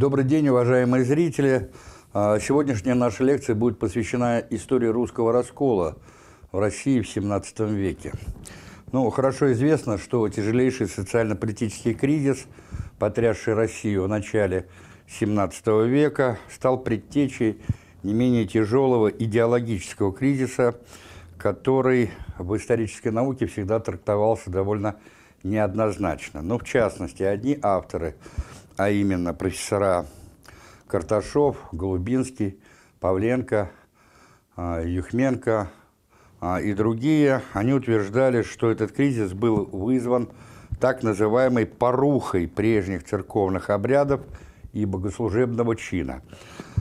Добрый день, уважаемые зрители. А, сегодняшняя наша лекция будет посвящена истории русского раскола в России в XVII веке. Ну, хорошо известно, что тяжелейший социально-политический кризис, потрясший Россию в начале XVII века, стал предтечей не менее тяжелого идеологического кризиса, который в исторической науке всегда трактовался довольно неоднозначно. Но, в частности, одни авторы, а именно профессора Карташов, Голубинский, Павленко, а, Юхменко а, и другие, они утверждали, что этот кризис был вызван так называемой порухой прежних церковных обрядов и богослужебного чина.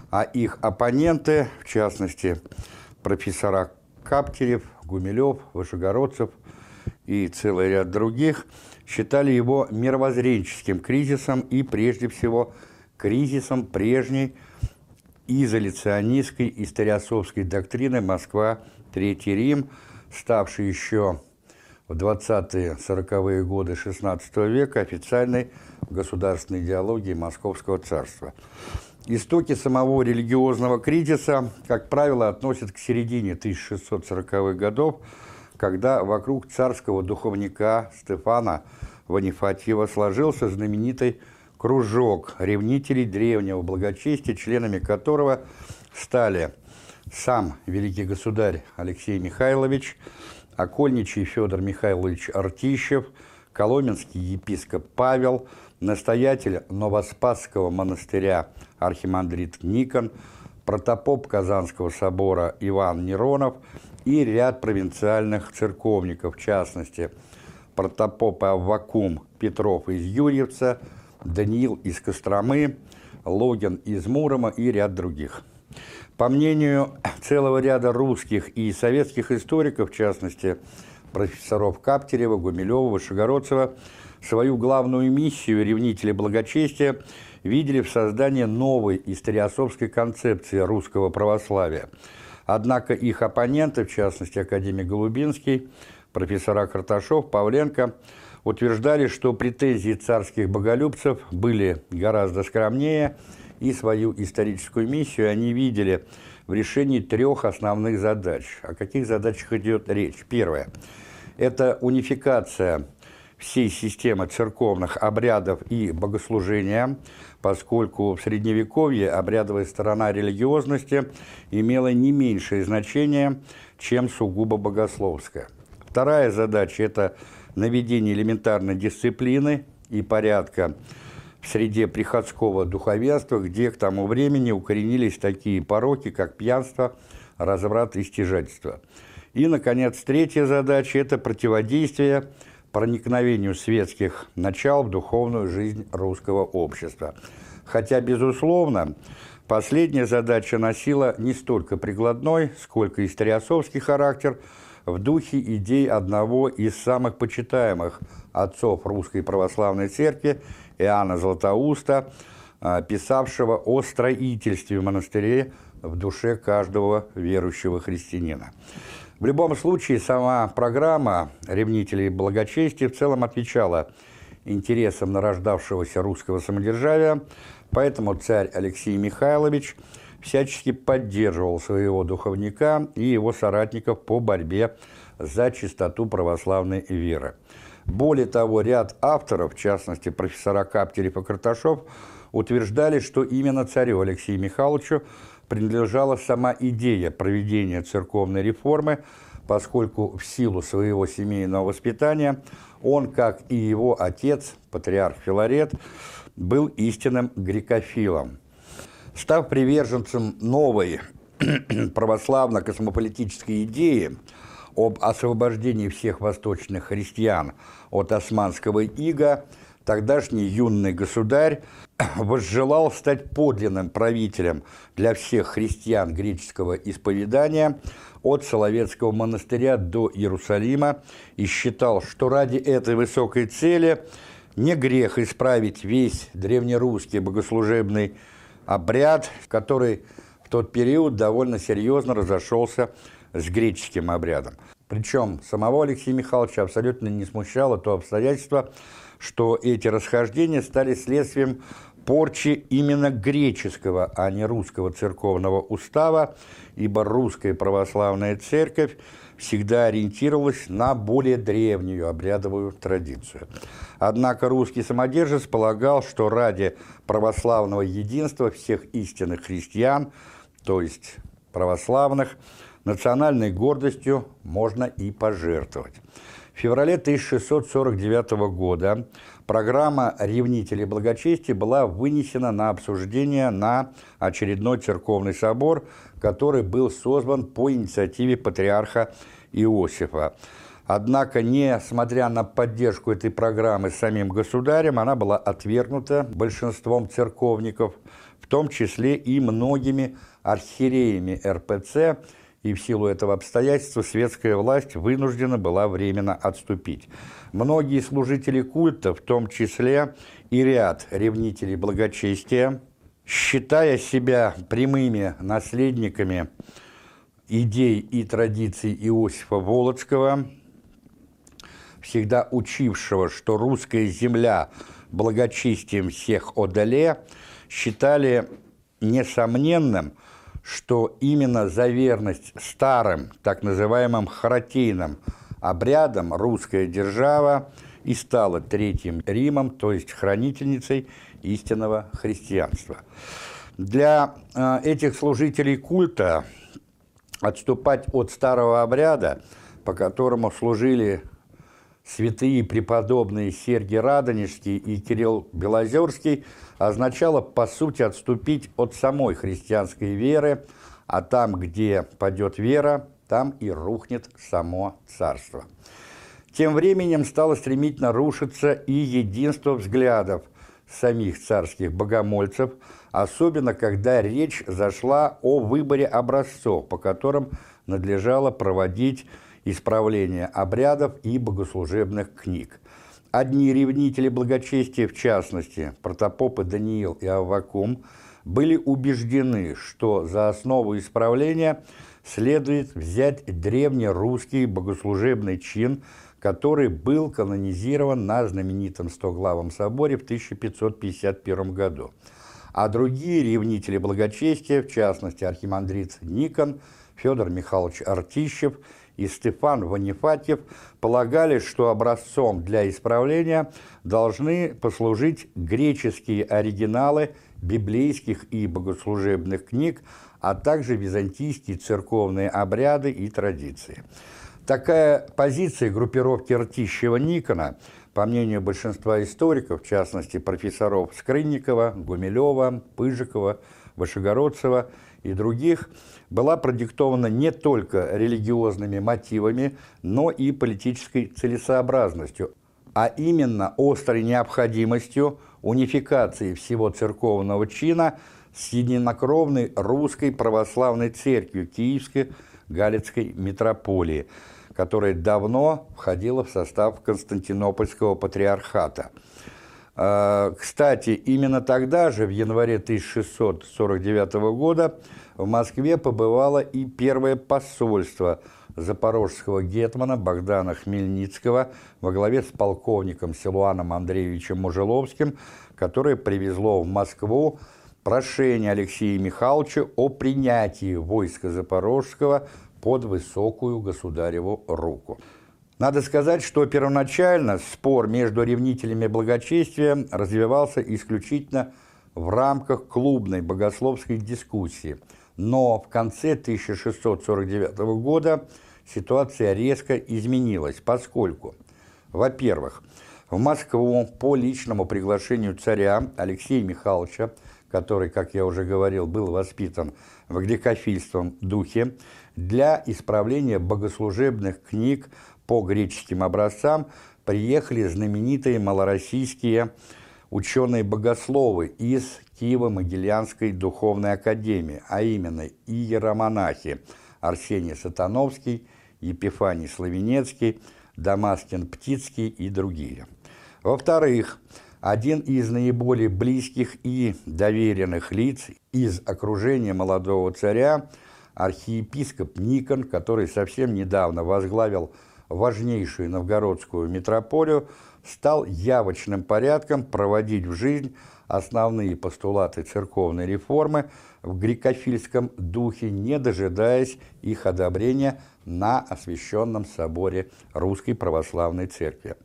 А их оппоненты, в частности, профессора Каптерев, Гумилев, Вышегородцев и целый ряд других, считали его мировоззренческим кризисом и, прежде всего, кризисом прежней изоляционистской историосовской доктрины «Москва, Третий Рим», ставшей еще в 20-40-е годы XVI века официальной государственной идеологией Московского царства. Истоки самого религиозного кризиса, как правило, относят к середине 1640-х годов, когда вокруг царского духовника Стефана Ванифатьева сложился знаменитый кружок ревнителей древнего благочестия, членами которого стали сам великий государь Алексей Михайлович, окольничий Федор Михайлович Артищев, коломенский епископ Павел, настоятель Новоспасского монастыря архимандрит Никон, протопоп Казанского собора Иван Неронов и ряд провинциальных церковников, в частности, протопоп Аввакум Петров из Юрьевца, Даниил из Костромы, Логин из Мурома и ряд других. По мнению целого ряда русских и советских историков, в частности, профессоров Каптерева, Гумилева, Вышегородцева, свою главную миссию ревнители благочестия видели в создании новой историосовской концепции русского православия. Однако их оппоненты, в частности, академик Голубинский, профессора Карташов, Павленко, утверждали, что претензии царских боголюбцев были гораздо скромнее, и свою историческую миссию они видели в решении трех основных задач. О каких задачах идет речь? Первое – это унификация всей системы церковных обрядов и богослужения, поскольку в Средневековье обрядовая сторона религиозности имела не меньшее значение, чем сугубо богословская. Вторая задача – это наведение элементарной дисциплины и порядка в среде приходского духовенства, где к тому времени укоренились такие пороки, как пьянство, разврат и стяжательство. И, наконец, третья задача – это противодействие – проникновению светских начал в духовную жизнь русского общества. Хотя, безусловно, последняя задача носила не столько прикладной, сколько историосовский характер в духе идей одного из самых почитаемых отцов Русской Православной Церкви Иоанна Златоуста, а, писавшего о строительстве монастыря в душе каждого верующего христианина. В любом случае, сама программа «Ревнителей благочестия» в целом отвечала интересам нарождавшегося русского самодержавия, поэтому царь Алексей Михайлович всячески поддерживал своего духовника и его соратников по борьбе за чистоту православной веры. Более того, ряд авторов, в частности профессора Каптерев и Карташов, утверждали, что именно царю Алексею Михайловичу принадлежала сама идея проведения церковной реформы, поскольку в силу своего семейного воспитания он, как и его отец, патриарх Филарет, был истинным грекофилом. Став приверженцем новой православно-космополитической идеи об освобождении всех восточных христиан от османского ига, тогдашний юный государь возжелал стать подлинным правителем для всех христиан греческого исповедания от Соловецкого монастыря до Иерусалима и считал, что ради этой высокой цели не грех исправить весь древнерусский богослужебный обряд, который в тот период довольно серьезно разошелся с греческим обрядом. Причем самого Алексея Михайловича абсолютно не смущало то обстоятельство, что эти расхождения стали следствием порчи именно греческого, а не русского церковного устава, ибо русская православная церковь всегда ориентировалась на более древнюю обрядовую традицию. Однако русский самодержец полагал, что ради православного единства всех истинных христиан, то есть православных, национальной гордостью можно и пожертвовать. В феврале 1649 года программа «Ревнители благочестия» была вынесена на обсуждение на очередной церковный собор, который был созван по инициативе патриарха Иосифа. Однако, несмотря на поддержку этой программы самим государем, она была отвергнута большинством церковников, в том числе и многими архиереями РПЦ, и в силу этого обстоятельства светская власть вынуждена была временно отступить. Многие служители культа, в том числе и ряд ревнителей благочестия, считая себя прямыми наследниками идей и традиций Иосифа Володского, всегда учившего, что русская земля благочестием всех одоле, считали несомненным – что именно за верность старым, так называемым харатейным обрядам русская держава и стала Третьим Римом, то есть хранительницей истинного христианства. Для э, этих служителей культа отступать от старого обряда, по которому служили святые преподобные Сергий Радонежский и Кирилл Белозерский означало, по сути, отступить от самой христианской веры, а там, где падет вера, там и рухнет само царство. Тем временем стало стремительно рушиться и единство взглядов самих царских богомольцев, особенно когда речь зашла о выборе образцов, по которым надлежало проводить исправления обрядов и богослужебных книг. Одни ревнители благочестия, в частности, протопопы Даниил и Аввакум, были убеждены, что за основу исправления следует взять древнерусский богослужебный чин, который был канонизирован на знаменитом Стоглавом соборе в 1551 году. А другие ревнители благочестия, в частности архимандрит Никон, Федор Михайлович Артищев – и Стефан Ванифатьев полагали, что образцом для исправления должны послужить греческие оригиналы библейских и богослужебных книг, а также византийские церковные обряды и традиции. Такая позиция группировки Ртищева-Никона, по мнению большинства историков, в частности профессоров Скрынникова, Гумилева, Пыжикова, Вышегородцева и других – была продиктована не только религиозными мотивами, но и политической целесообразностью, а именно острой необходимостью унификации всего церковного чина с единокровной русской православной церковью Киевской Галицкой митрополии, которая давно входила в состав Константинопольского патриархата. А, кстати, именно тогда же, в январе 1649 года, в Москве побывало и первое посольство запорожского гетмана Богдана Хмельницкого во главе с полковником Силуаном Андреевичем Мужеловским, которое привезло в Москву прошение Алексея Михайловича о принятии войска Запорожского под высокую государеву руку. Надо сказать, что первоначально спор между ревнителями благочестия развивался исключительно в рамках клубной богословской дискуссии – но в конце 1649 года ситуация резко изменилась, поскольку, во-первых, в Москву по личному приглашению царя Алексея Михайловича, который, как я уже говорил, был воспитан в грекофильском духе, для исправления богослужебных книг по греческим образцам приехали знаменитые малороссийские ученые-богословы из Киево-Могилянской духовной академии, а именно иеромонахи Арсений Сатановский, Епифаний Славенецкий, Дамаскин Птицкий и другие. Во-вторых, один из наиболее близких и доверенных лиц из окружения молодого царя, архиепископ Никон, который совсем недавно возглавил важнейшую новгородскую митрополию, стал явочным порядком проводить в жизнь основные постулаты церковной реформы в грекофильском духе, не дожидаясь их одобрения на освященном соборе Русской Православной Церкви.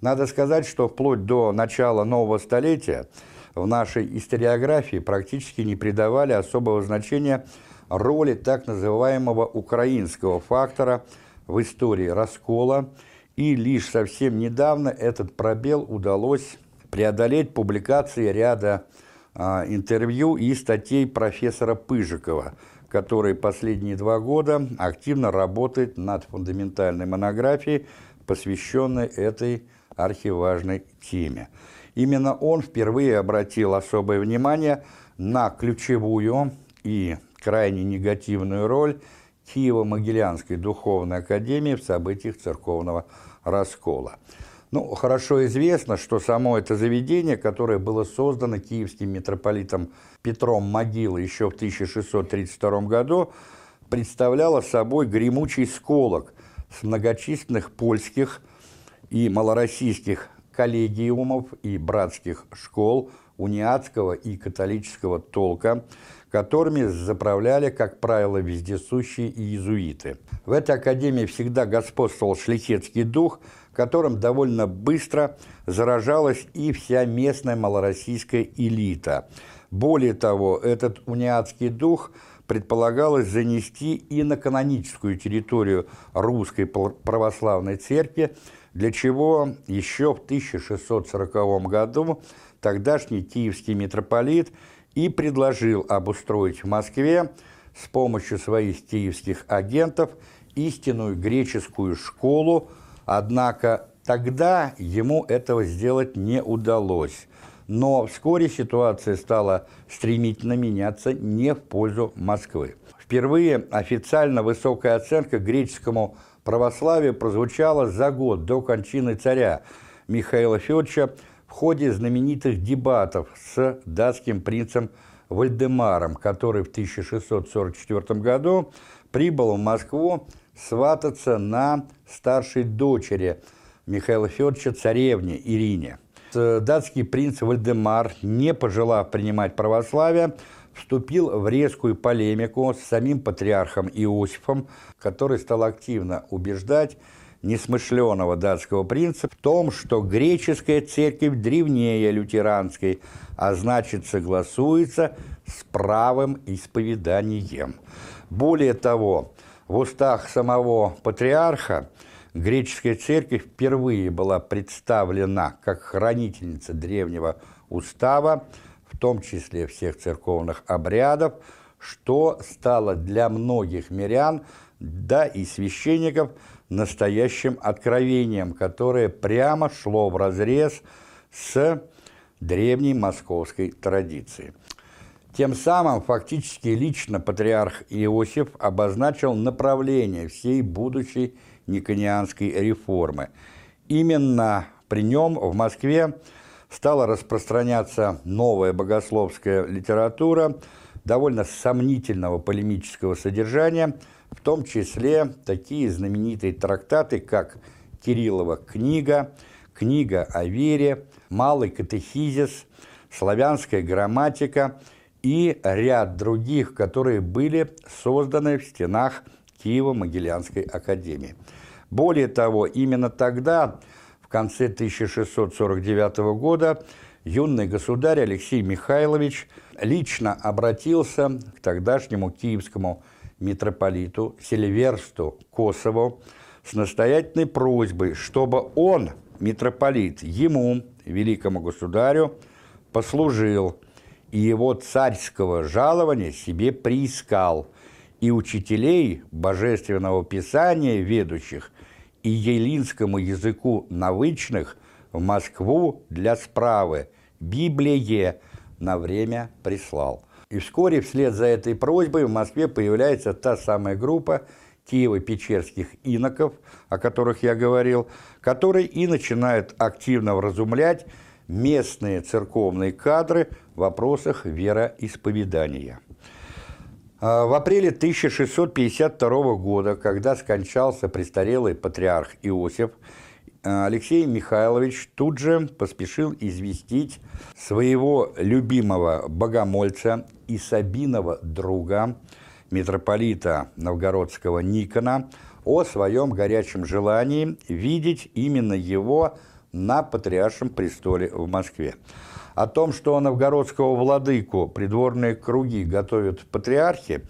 Надо сказать, что вплоть до начала нового столетия в нашей историографии практически не придавали особого значения роли так называемого украинского фактора в истории раскола, и лишь совсем недавно этот пробел удалось преодолеть публикацией ряда а, интервью и статей профессора Пыжикова, который последние два года активно работает над фундаментальной монографией, посвященной этой архиважной теме. Именно он впервые обратил особое внимание на ключевую и крайне негативную роль Киево-Могилянской духовной академии в событиях церковного раскола. Ну, хорошо известно, что само это заведение, которое было создано киевским митрополитом Петром Могилы еще в 1632 году, представляло собой гремучий сколок с многочисленных польских и малороссийских коллегиумов и братских школ униатского и католического толка, которыми заправляли, как правило, вездесущие иезуиты. В этой академии всегда господствовал шляхетский дух, которым довольно быстро заражалась и вся местная малороссийская элита. Более того, этот униатский дух предполагалось занести и на каноническую территорию русской православной церкви, для чего еще в 1640 году тогдашний киевский митрополит и предложил обустроить в Москве с помощью своих киевских агентов истинную греческую школу, однако тогда ему этого сделать не удалось. Но вскоре ситуация стала стремительно меняться не в пользу Москвы. Впервые официально высокая оценка греческому православию прозвучала за год до кончины царя Михаила Федоровича ходе знаменитых дебатов с датским принцем Вальдемаром, который в 1644 году прибыл в Москву свататься на старшей дочери Михаила Федоровича царевне Ирине. Датский принц Вальдемар, не пожелав принимать православие, вступил в резкую полемику с самим патриархом Иосифом, который стал активно убеждать несмышленого датского принца в том, что греческая церковь древнее лютеранской, а значит согласуется с правым исповеданием. Более того, в устах самого патриарха греческая церковь впервые была представлена как хранительница древнего устава, в том числе всех церковных обрядов, что стало для многих мирян, да и священников, настоящим откровением, которое прямо шло вразрез с древней московской традицией. Тем самым фактически лично патриарх Иосиф обозначил направление всей будущей никонианской реформы. Именно при нем в Москве стала распространяться новая богословская литература довольно сомнительного полемического содержания, в том числе такие знаменитые трактаты, как Кириллова книга, книга о вере, Малый катехизис, славянская грамматика и ряд других, которые были созданы в стенах Киево-Могилянской академии. Более того, именно тогда конце 1649 года юный государь Алексей Михайлович лично обратился к тогдашнему киевскому митрополиту Сильверсту Косову с настоятельной просьбой, чтобы он, митрополит, ему, великому государю, послужил и его царского жалования себе приискал, и учителей божественного писания ведущих и елинскому языку навычных в Москву для справы «Библие» на время прислал. И вскоре вслед за этой просьбой в Москве появляется та самая группа Киево-Печерских иноков, о которых я говорил, которые и начинают активно вразумлять местные церковные кадры в вопросах вероисповедания. А, в апреле 1652 года, когда скончался престарелый патриарх Иосиф, Алексей Михайлович тут же поспешил известить своего любимого богомольца и Сабиного друга, митрополита новгородского Никона, о своем горячем желании видеть именно его на патриаршем престоле в Москве. О том, что новгородского владыку придворные круги готовят патриархи,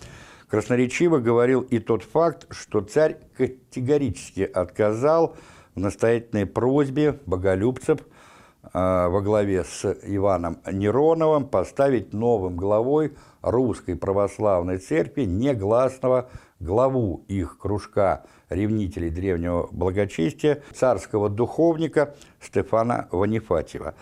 красноречиво говорил и тот факт, что царь категорически отказал в настоятельной просьбе боголюбцев э, во главе с Иваном Нероновым поставить новым главой русской православной церкви негласного главу их кружка ревнителей древнего благочестия, царского духовника Стефана Ванифатьева.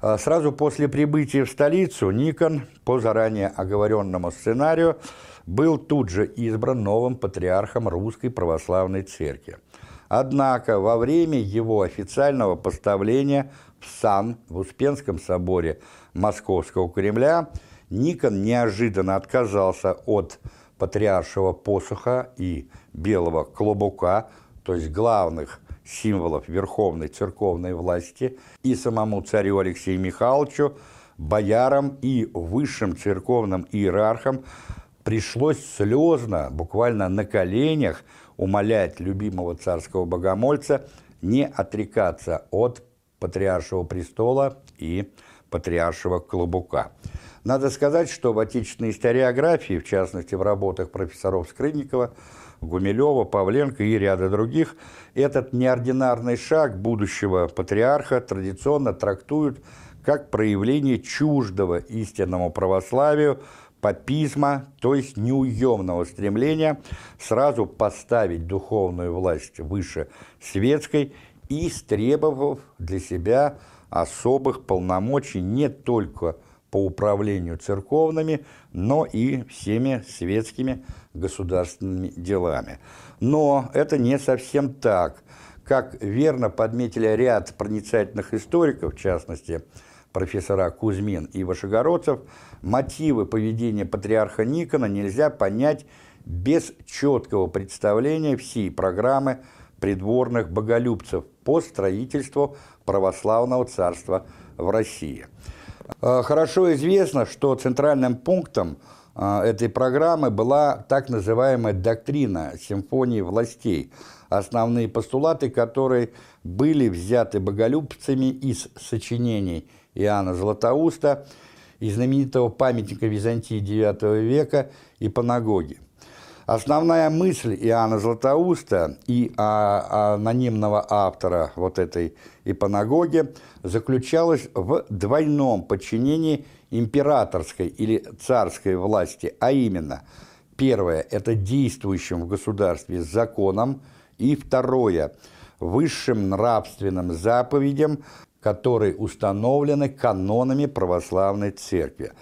А сразу после прибытия в столицу Никон по заранее оговоренному сценарию был тут же избран новым патриархом Русской Православной Церкви. Однако во время его официального поставления в сан в Успенском соборе Московского Кремля Никон неожиданно отказался от патриаршего посоха и белого клобука, то есть главных символов верховной церковной власти, и самому царю Алексею Михайловичу, боярам и высшим церковным иерархам пришлось слезно, буквально на коленях, умолять любимого царского богомольца не отрекаться от патриаршего престола и патриаршего клобука. Надо сказать, что в отечественной историографии, в частности в работах профессоров Скрынникова, Гумилева, Павленко и ряда других, этот неординарный шаг будущего патриарха традиционно трактуют как проявление чуждого истинному православию папизма, то есть неуемного стремления сразу поставить духовную власть выше светской и истребовав для себя особых полномочий не только по управлению церковными, но и всеми светскими государственными делами. Но это не совсем так. Как верно подметили ряд проницательных историков, в частности, профессора Кузьмин и Вышегородцев, мотивы поведения патриарха Никона нельзя понять без четкого представления всей программы придворных боголюбцев по строительству православного царства в России. Э, хорошо известно, что центральным пунктом э, этой программы была так называемая доктрина симфонии властей, основные постулаты которой были взяты боголюбцами из сочинений Иоанна Златоуста и знаменитого памятника Византии IX века и Панагоги. Основная мысль Иоанна Златоуста и а, анонимного автора вот этой ипанагоги заключалась в двойном подчинении императорской или царской власти, а именно, первое – это действующим в государстве законом, и второе – высшим нравственным заповедям, которые установлены канонами православной церкви.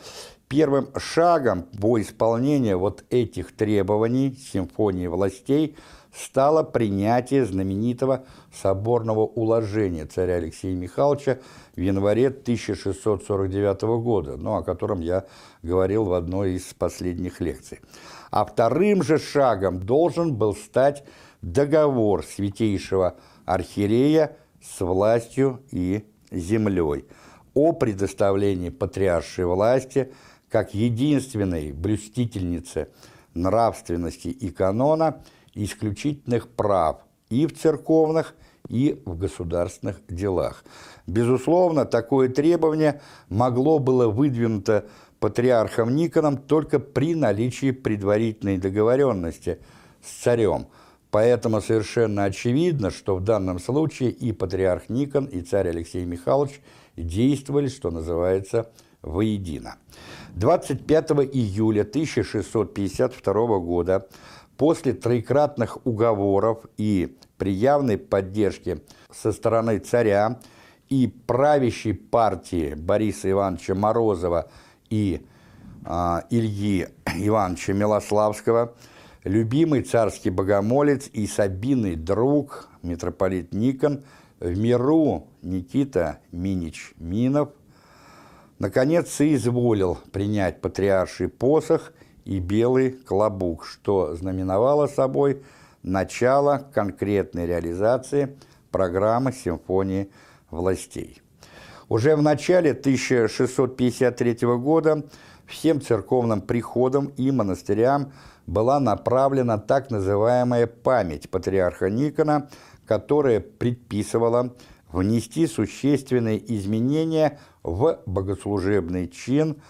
Первым шагом по исполнению вот этих требований симфонии властей стало принятие знаменитого соборного уложения царя Алексея Михайловича в январе 1649 года, ну, о котором я говорил в одной из последних лекций. А вторым же шагом должен был стать договор святейшего архиерея с властью и землей о предоставлении патриаршей власти – как единственной блюстительнице нравственности и канона исключительных прав и в церковных, и в государственных делах. Безусловно, такое требование могло было выдвинуто патриархом Никоном только при наличии предварительной договоренности с царем. Поэтому совершенно очевидно, что в данном случае и патриарх Никон, и царь Алексей Михайлович действовали, что называется, воедино. 25 июля 1652 года после троекратных уговоров и при явной поддержке со стороны царя и правящей партии Бориса Ивановича Морозова и э, Ильи Ивановича Милославского, любимый царский богомолец и Сабиный друг, митрополит Никон, в миру Никита Минич Минов – наконец соизволил принять патриарший посох и белый клобук, что знаменовало собой начало конкретной реализации программы симфонии властей. Уже в начале 1653 года всем церковным приходам и монастырям была направлена так называемая память патриарха Никона, которая предписывала внести существенные изменения в богослужебный чин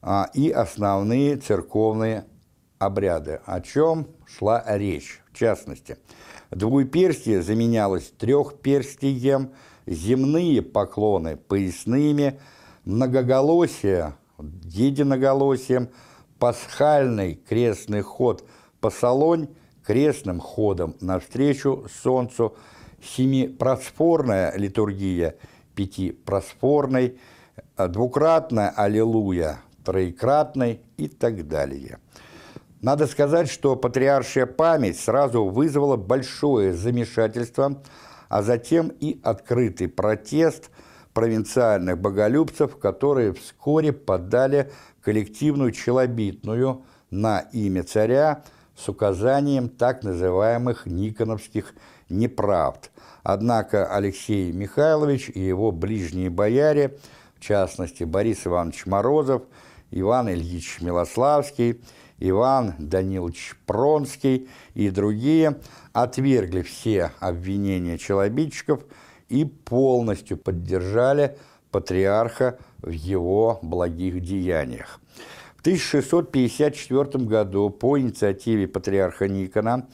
а, и основные церковные обряды, о чем шла речь. В частности, двуперстие заменялось трехперстием, земные поклоны поясными, многоголосие единоголосием, пасхальный крестный ход по Солонь крестным ходом навстречу солнцу, семипросфорная литургия пятипросфорной, двукратная аллилуйя троекратной и так далее. Надо сказать, что патриаршая память сразу вызвала большое замешательство, а затем и открытый протест провинциальных боголюбцев, которые вскоре подали коллективную челобитную на имя царя с указанием так называемых никоновских неправд. Однако Алексей Михайлович и его ближние бояре, в частности Борис Иванович Морозов, Иван Ильич Милославский, Иван Данилович Пронский и другие отвергли все обвинения челобитчиков и полностью поддержали патриарха в его благих деяниях. В 1654 году по инициативе патриарха Никона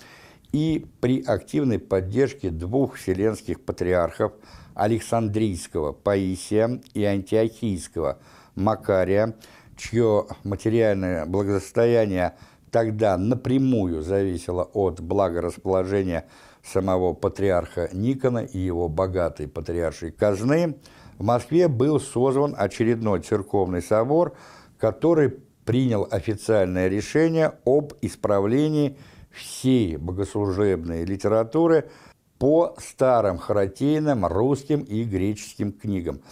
и при активной поддержке двух вселенских патриархов Александрийского Паисия и Антиохийского Макария, чье материальное благосостояние тогда напрямую зависело от благорасположения самого патриарха Никона и его богатой патриаршей казны, в Москве был созван очередной церковный собор, который принял официальное решение об исправлении всей богослужебной литературы по старым харатейным русским и греческим книгам.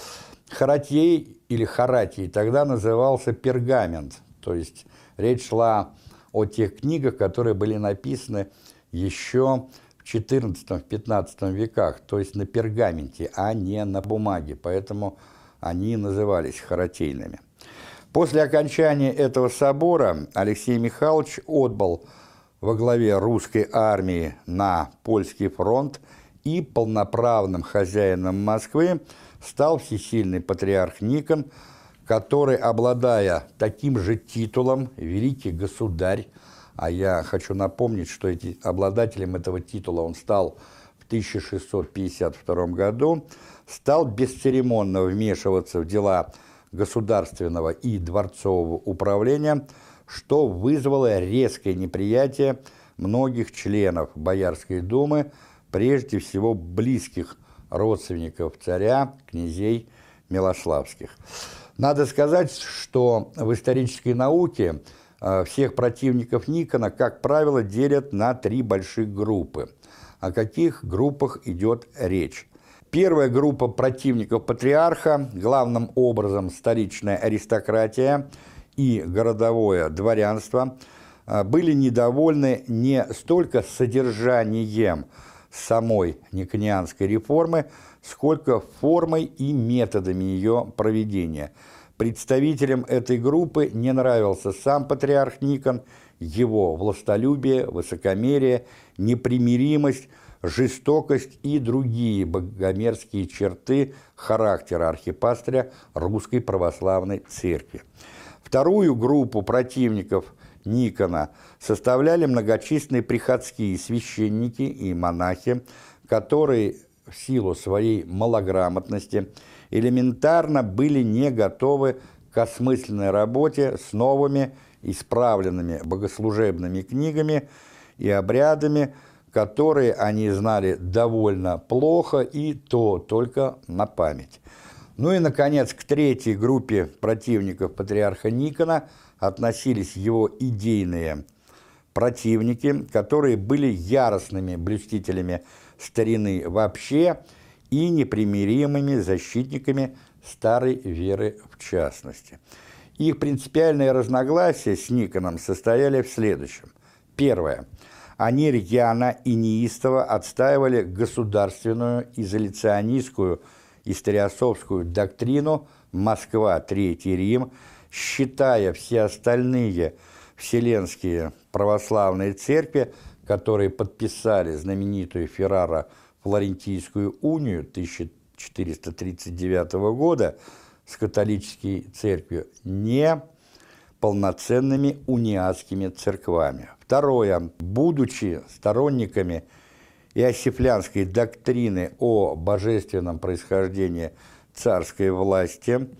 Харатей или харатий тогда назывался пергамент, то есть речь шла о тех книгах, которые были написаны еще XIV-XV веках, то есть на пергаменте, а не на бумаге, поэтому они назывались харатейными. После окончания этого собора Алексей Михайлович отбыл во главе русской армии на польский фронт и полноправным хозяином Москвы стал всесильный патриарх Никон, который, обладая таким же титулом «Великий государь», а я хочу напомнить, что эти, обладателем этого титула он стал в 1652 году, стал бесцеремонно вмешиваться в дела государственного и дворцового управления, что вызвало резкое неприятие многих членов Боярской думы, прежде всего близких родственников царя, князей Милославских. Надо сказать, что в исторической науке – всех противников Никона, как правило, делят на три больших группы. О каких группах идет речь? Первая группа противников патриарха, главным образом столичная аристократия и городовое дворянство, э, были недовольны не столько содержанием самой никонианской реформы, сколько формой и методами ее проведения – Представителям этой группы не нравился сам патриарх Никон, его властолюбие, высокомерие, непримиримость, жестокость и другие богомерзкие черты характера архипастыря Русской Православной Церкви. Вторую группу противников Никона составляли многочисленные приходские священники и монахи, которые в силу своей малограмотности – элементарно были не готовы к осмысленной работе с новыми, исправленными богослужебными книгами и обрядами, которые они знали довольно плохо и то только на память. Ну и, наконец, к третьей группе противников патриарха Никона относились его идейные противники, которые были яростными блюстителями старины вообще – и непримиримыми защитниками старой веры в частности. Их принципиальные разногласия с Никоном состояли в следующем. Первое. Они рьяно и неистово отстаивали государственную изоляционистскую историосовскую доктрину «Москва, Третий Рим», считая все остальные вселенские православные церкви, которые подписали знаменитую Феррара-Флорентийскую унию 1439 года с католической церковью, не полноценными униатскими церквами. Второе. Будучи сторонниками иосифлянской доктрины о божественном происхождении царской власти,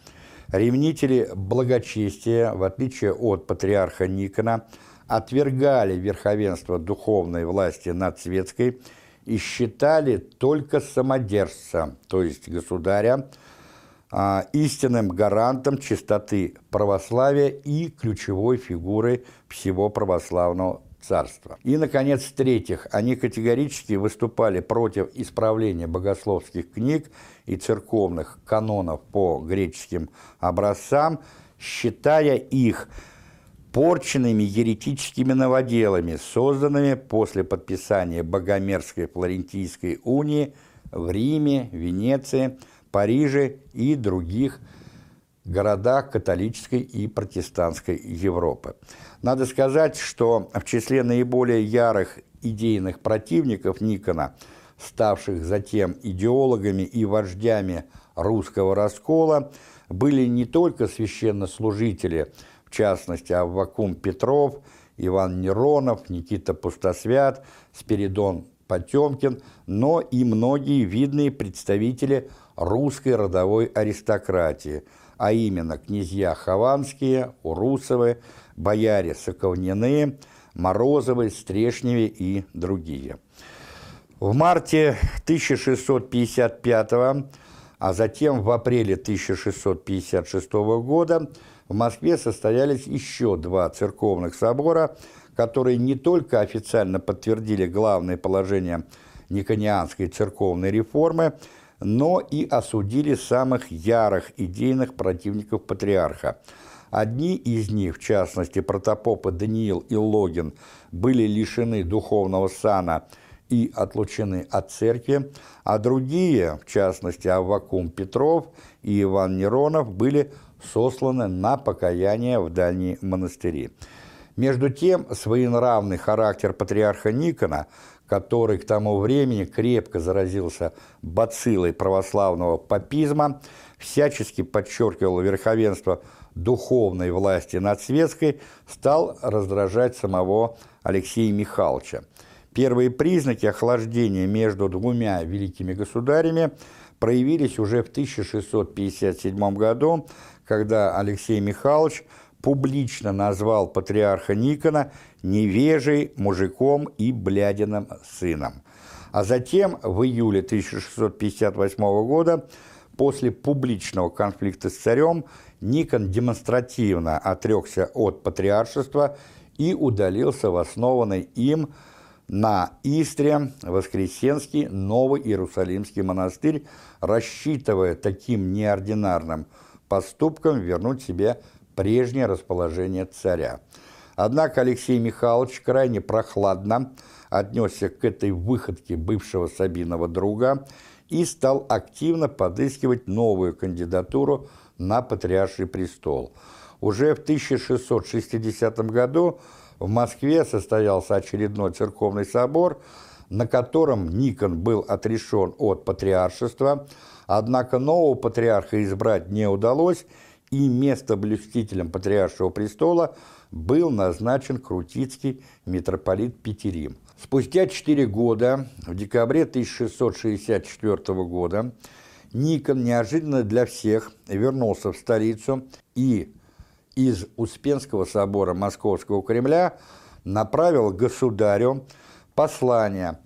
ревнители благочестия, в отличие от патриарха Никона, отвергали верховенство духовной власти над светской и считали только самодержца, то есть государя, а, истинным гарантом чистоты православия и ключевой фигурой всего православного царства. И, наконец, в-третьих, они категорически выступали против исправления богословских книг и церковных канонов по греческим образцам, считая их порченными еретическими новоделами, созданными после подписания Богомерзкой Флорентийской унии в Риме, Венеции, Париже и других городах католической и протестантской Европы. Надо сказать, что в числе наиболее ярых идейных противников Никона, ставших затем идеологами и вождями русского раскола, были не только священнослужители, в частности Аввакум Петров, Иван Неронов, Никита Пустосвят, Спиридон Потемкин, но и многие видные представители русской родовой аристократии, а именно князья Хованские, Урусовы, бояре Соковнины, Морозовы, Стрешневе и другие. В марте 1655, а затем в апреле 1656 года в Москве состоялись еще два церковных собора, которые не только официально подтвердили главные положения Никонианской церковной реформы, но и осудили самых ярых идейных противников патриарха. Одни из них, в частности протопопы Даниил и Логин, были лишены духовного сана и отлучены от церкви, а другие, в частности Аввакум Петров и Иван Неронов, были сосланы на покаяние в дальние монастыри. Между тем, своенравный характер патриарха Никона – который к тому времени крепко заразился бациллой православного папизма, всячески подчеркивал верховенство духовной власти над светской, стал раздражать самого Алексея Михайловича. Первые признаки охлаждения между двумя великими государями проявились уже в 1657 году, когда Алексей Михайлович публично назвал патриарха Никона невежей, мужиком и блядиным сыном. А затем, в июле 1658 года, после публичного конфликта с царем, Никон демонстративно отрекся от патриаршества и удалился в основанный им на Истре Воскресенский Новый Иерусалимский монастырь, рассчитывая таким неординарным поступком вернуть себе прежнее расположение царя. Однако Алексей Михайлович крайне прохладно отнесся к этой выходке бывшего Сабиного друга и стал активно подыскивать новую кандидатуру на патриарший престол. Уже в 1660 году в Москве состоялся очередной церковный собор, на котором Никон был отрешен от патриаршества, однако нового патриарха избрать не удалось, и место блюстителем патриаршего престола был назначен крутицкий митрополит Петерим. Спустя четыре года, в декабре 1664 года, Никон неожиданно для всех вернулся в столицу и из Успенского собора Московского Кремля направил государю послание,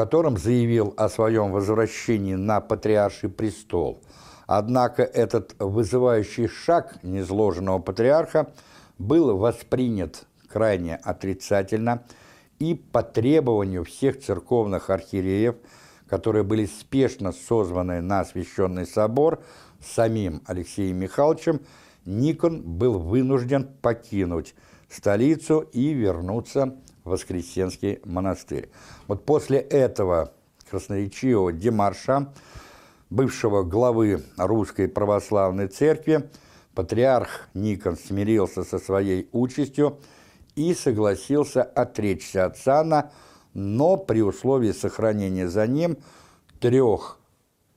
котором заявил о своем возвращении на патриарший престол – Однако этот вызывающий шаг незложенного патриарха был воспринят крайне отрицательно и по требованию всех церковных архиереев, которые были спешно созваны на освященный собор самим Алексеем Михайловичем, Никон был вынужден покинуть столицу и вернуться Воскресенский монастырь. Вот после этого красноречивого демарша бывшего главы Русской Православной Церкви патриарх Никон смирился со своей участью и согласился отречься от сана, но при условии сохранения за ним трех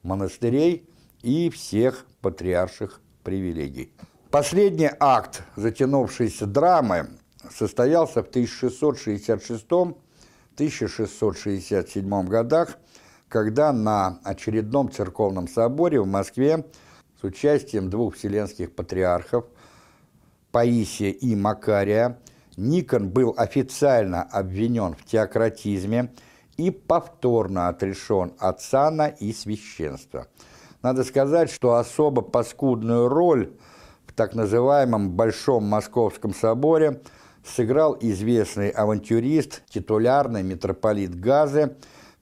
монастырей и всех патриарших привилегий. Последний акт затянувшейся драмы состоялся в 1666-1667 годах, когда на очередном церковном соборе в Москве с участием двух вселенских патриархов Паисия и Макария Никон был официально обвинен в теократизме и повторно отрешен от сана и священства. Надо сказать, что особо паскудную роль в так называемом Большом Московском соборе сыграл известный авантюрист, титулярный митрополит Газы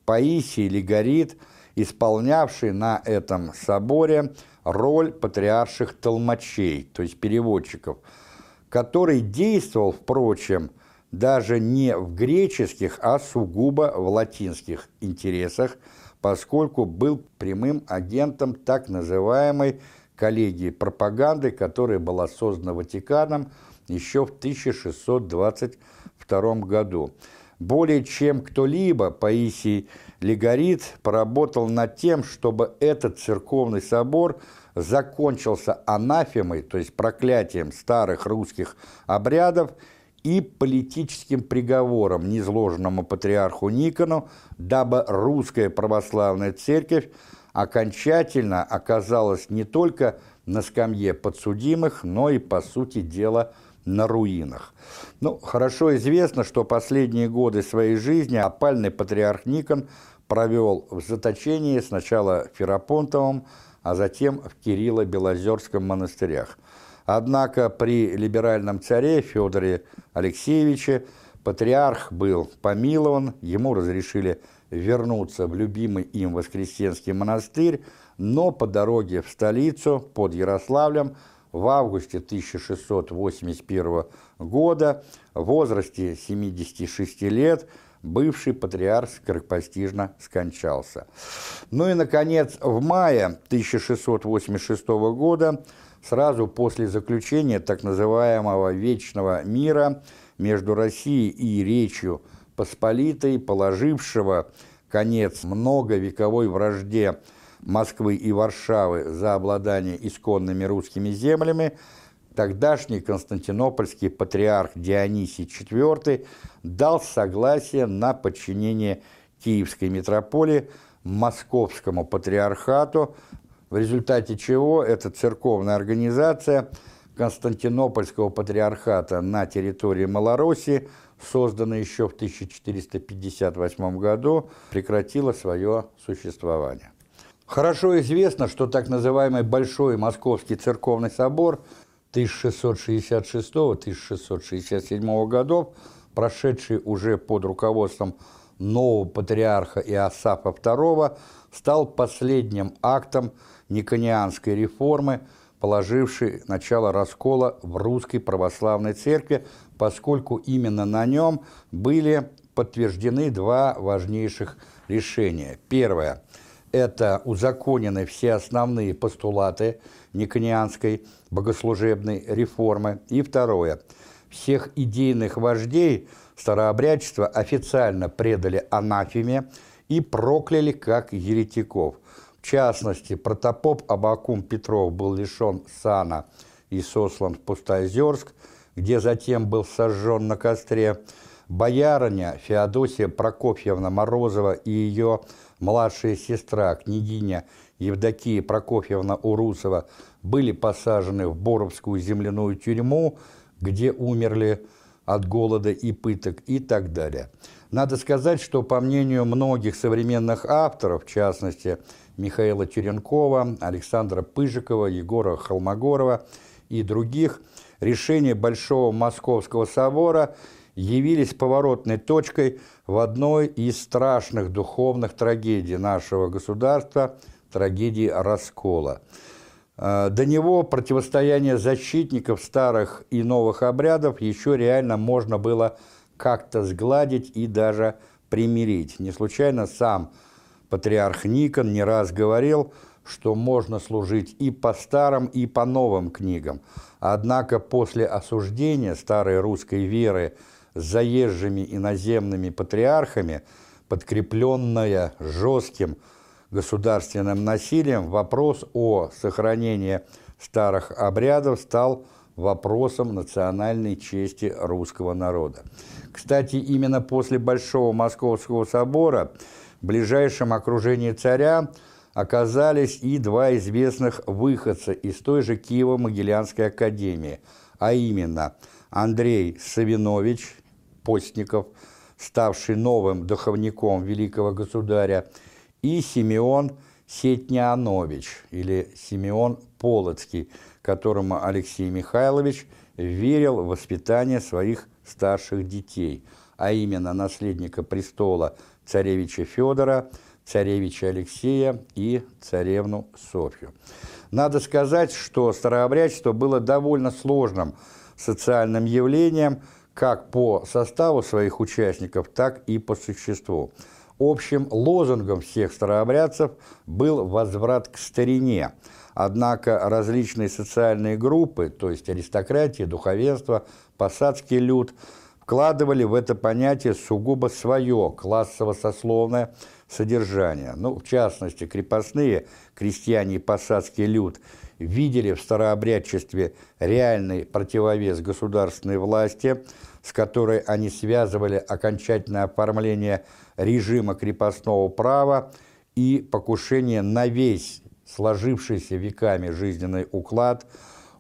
Паисий Лигорит, исполнявший на этом соборе роль патриарших толмачей, то есть переводчиков – который действовал, впрочем, даже не в греческих, а сугубо в латинских интересах, поскольку был прямым агентом так называемой коллегии пропаганды, которая была создана Ватиканом еще в 1622 году. Более чем кто-либо Паисий Легорит поработал над тем, чтобы этот церковный собор – закончился анафемой, то есть проклятием старых русских обрядов и политическим приговором, низложенному патриарху Никону, дабы русская православная церковь окончательно оказалась не только на скамье подсудимых, но и, по сути дела, на руинах. Ну, хорошо известно, что последние годы своей жизни опальный патриарх Никон провел в заточении сначала в Ферапонтовом, а затем в Кирилло-Белозерском монастырях. Однако при либеральном царе Федоре Алексеевиче патриарх был помилован, ему разрешили вернуться в любимый им Воскресенский монастырь, но по дороге в столицу под Ярославлем в августе 1681 года в возрасте 76 лет – бывший патриарх скоропостижно скончался. Ну и, наконец, в мае 1686 года, сразу после заключения так называемого «Вечного мира» между Россией и Речью Посполитой, положившего конец многовековой вражде Москвы и Варшавы за обладание исконными русскими землями, тогдашний константинопольский патриарх Дионисий IV дал согласие на подчинение Киевской митрополии Московскому патриархату, в результате чего эта церковная организация Константинопольского патриархата на территории Малороссии, созданная еще в 1458 году, прекратила свое существование. Хорошо известно, что так называемый Большой Московский церковный собор 1666-1667 годов прошедший уже под руководством нового патриарха Иосафа II, стал последним актом Никонианской реформы, положившей начало раскола в русской православной церкви, поскольку именно на нем были подтверждены два важнейших решения. Первое – это узаконены все основные постулаты Никонианской богослужебной реформы. И второе – всех идейных вождей старообрядчества официально предали анафеме и прокляли как еретиков. В частности, протопоп Абакум Петров был лишен сана и сослан в Пустоозерск, где затем был сожжен на костре. Боярыня Феодосия Прокофьевна Морозова и ее младшая сестра, княгиня Евдокия Прокофьевна Урусова, были посажены в Боровскую земляную тюрьму, где умерли от голода и пыток и так далее. Надо сказать, что по мнению многих современных авторов, в частности Михаила Черенкова, Александра Пыжикова, Егора Холмогорова и других, решения Большого Московского собора явились поворотной точкой в одной из страшных духовных трагедий нашего государства – трагедии раскола – Э, до него противостояние защитников старых и новых обрядов еще реально можно было как-то сгладить и даже примирить. Не случайно сам патриарх Никон не раз говорил, что можно служить и по старым, и по новым книгам. Однако после осуждения старой русской веры заезжими иноземными патриархами, подкрепленная жестким государственным насилием, вопрос о сохранении старых обрядов стал вопросом национальной чести русского народа. Кстати, именно после Большого Московского собора в ближайшем окружении царя оказались и два известных выходца из той же Киево-Могилянской академии, а именно Андрей Савинович Постников, ставший новым духовником великого государя, и Симеон Сетнянович или Симеон Полоцкий, которому Алексей Михайлович верил в воспитание своих старших детей, а именно наследника престола царевича Федора, царевича Алексея и царевну Софью. Надо сказать, что старообрядчество было довольно сложным социальным явлением как по составу своих участников, так и по существу. Общим лозунгом всех старообрядцев был возврат к старине, однако различные социальные группы, то есть аристократия, духовенство, посадский люд, вкладывали в это понятие сугубо свое классово-сословное содержание. Ну, в частности, крепостные, крестьяне и посадский люд видели в старообрядчестве реальный противовес государственной власти, с которой они связывали окончательное оформление режима крепостного права и покушение на весь сложившийся веками жизненный уклад,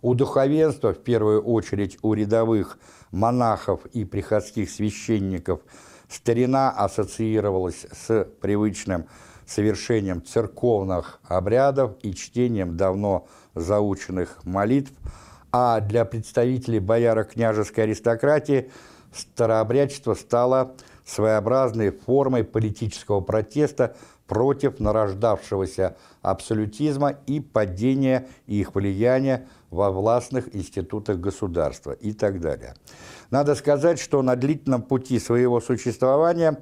у духовенства, в первую очередь у рядовых монахов и приходских священников, старина ассоциировалась с привычным совершением церковных обрядов и чтением давно заученных молитв, а для представителей бояро-княжеской аристократии старообрядчество стало своеобразной формой политического протеста против нарождавшегося абсолютизма и падения их влияния во властных институтах государства и так далее. Надо сказать, что на длительном пути своего существования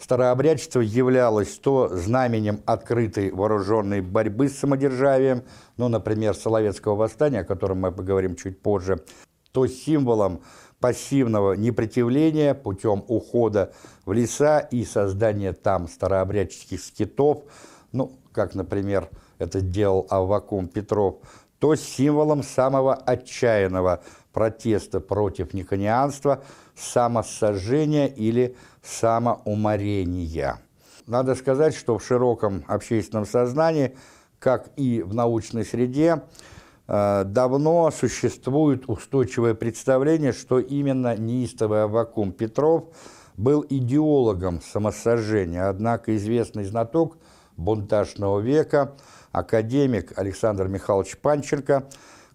старообрядчество являлось то знаменем открытой вооруженной борьбы с самодержавием, ну, например, Соловецкого восстания, о котором мы поговорим чуть позже, то символом пассивного непротивления путем ухода в леса и создания там старообрядческих скитов, ну, как, например, это делал Аввакум Петров, то символом самого отчаянного протеста против никонианства, самосожжения или самоуморения. Надо сказать, что в широком общественном сознании, как и в научной среде, Э, давно существует устойчивое представление, что именно неистовый Аввакум Петров был идеологом самосожжения, однако известный знаток бунтажного века, академик Александр Михайлович Панченко,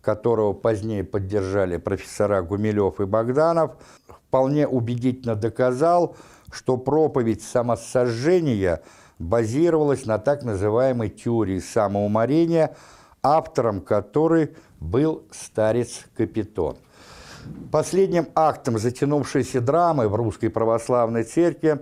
которого позднее поддержали профессора Гумилев и Богданов, вполне убедительно доказал, что проповедь самосожжения базировалась на так называемой теории самоуморения – автором которой был старец Капитон. Последним актом затянувшейся драмы в Русской Православной Церкви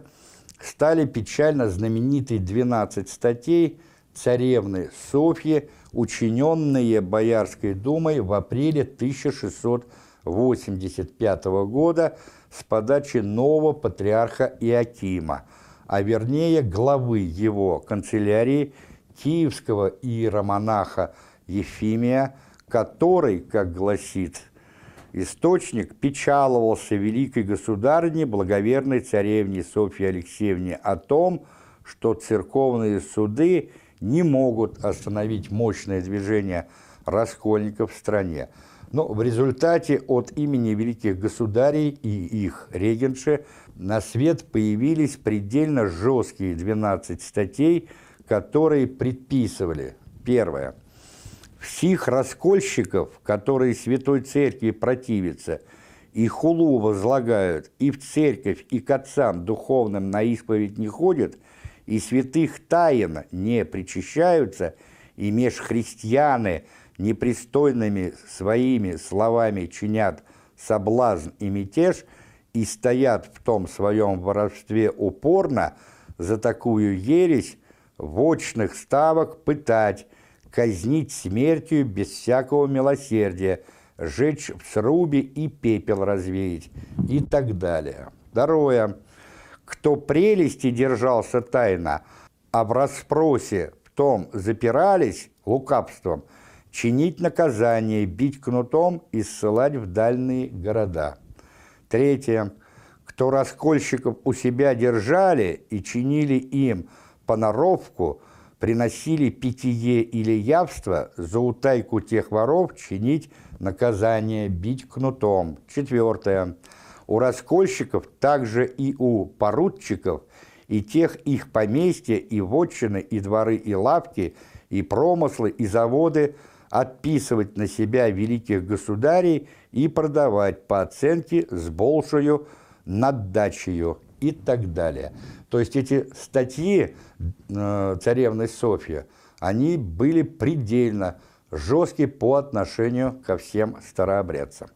стали печально знаменитые 12 статей царевны Софьи, учиненные Боярской думой в апреле 1685 года с подачи нового патриарха Иакима, а вернее главы его канцелярии киевского иеромонаха Ефимия, который, как гласит источник, печаловался великой государине, благоверной царевне Софье Алексеевне о том, что церковные суды не могут остановить мощное движение раскольников в стране. Но в результате от имени великих государей и их регенши на свет появились предельно жесткие 12 статей, которые предписывали, первое, всех раскольщиков, которые Святой Церкви противятся, и хулу возлагают, и в церковь, и к отцам духовным на исповедь не ходят, и святых тайн не причащаются, и меж христианы непристойными своими словами чинят соблазн и мятеж и стоят в том своем воровстве упорно, за такую ересь вочных ставок пытать, казнить смертью без всякого милосердия, жечь в срубе и пепел развеять и так далее. Второе. Кто прелести держался тайно, а в расспросе в том запирались лукавством, чинить наказание, бить кнутом и ссылать в дальние города. Третье. Кто раскольщиков у себя держали и чинили им поноровку, приносили питье или явство, за утайку тех воров чинить наказание, бить кнутом. Четвертое. У раскольщиков, также и у поручиков, и тех их поместья, и вотчины, и дворы, и лавки, и промыслы, и заводы отписывать на себя великих государей и продавать по оценке с большую наддачею и так далее. То есть эти статьи э, царевны Софья, они были предельно жесткие по отношению ко всем старообрядцам.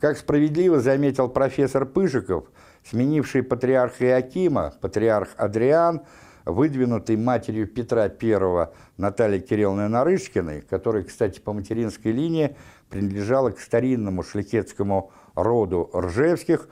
Как справедливо заметил профессор Пыжиков, сменивший патриарха Иакима, патриарх Адриан, выдвинутый матерью Петра I Натальей Кирилловной Нарышкиной, которая, кстати, по материнской линии принадлежала к старинному шляхетскому роду Ржевских,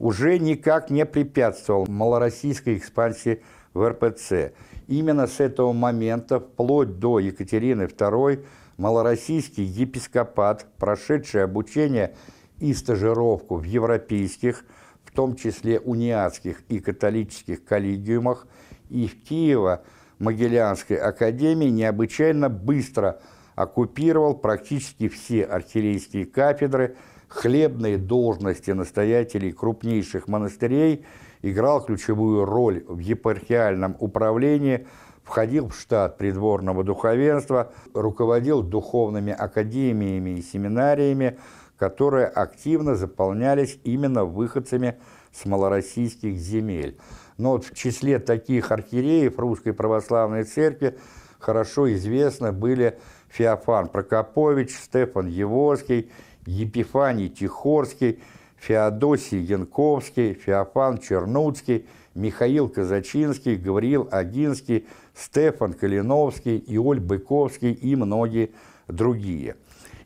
уже никак не препятствовал малороссийской экспансии в РПЦ. Именно с этого момента, вплоть до Екатерины II, малороссийский епископат, прошедший обучение и стажировку в европейских, в том числе униатских и католических коллегиумах, и в Киево-Могилянской академии необычайно быстро оккупировал практически все архиерейские кафедры, хлебные должности настоятелей крупнейших монастырей, играл ключевую роль в епархиальном управлении – входил в штат придворного духовенства, руководил духовными академиями и семинариями, которые активно заполнялись именно выходцами с малороссийских земель. Но вот в числе таких архиереев Русской Православной Церкви хорошо известно были Феофан Прокопович, Стефан Евоский, Епифаний Тихорский, Феодосий Янковский, Феофан Чернуцкий, Михаил Казачинский, Гавриил Агинский, Стефан Калиновский, Иоль Быковский и многие другие.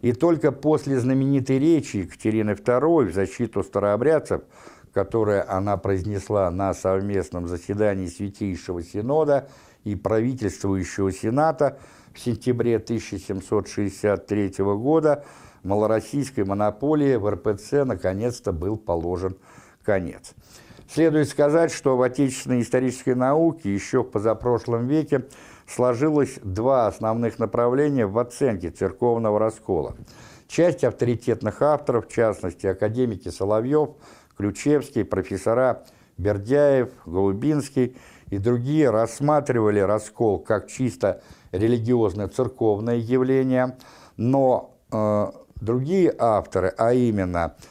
И только после знаменитой речи Екатерины II в защиту старообрядцев, которую она произнесла на совместном заседании Святейшего Синода и правительствующего Сената в сентябре 1763 года, малороссийской монополии в РПЦ наконец-то был положен конец. Следует сказать, что в отечественной исторической науке еще в позапрошлом веке сложилось два основных направления в оценке церковного раскола. Часть авторитетных авторов, в частности, академики Соловьев, Ключевский, профессора Бердяев, Голубинский и другие рассматривали раскол как чисто религиозно-церковное явление, но э, другие авторы, а именно –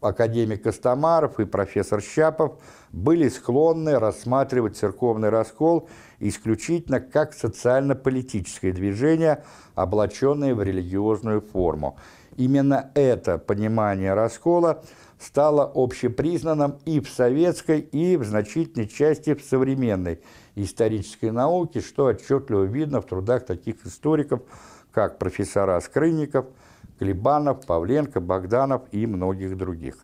академик Костомаров и профессор Щапов были склонны рассматривать церковный раскол исключительно как социально-политическое движение, облаченное в религиозную форму. Именно это понимание раскола стало общепризнанным и в советской, и в значительной части в современной исторической науке, что отчетливо видно в трудах таких историков, как профессора Скрынников – Клебанов, Павленко, Богданов и многих других.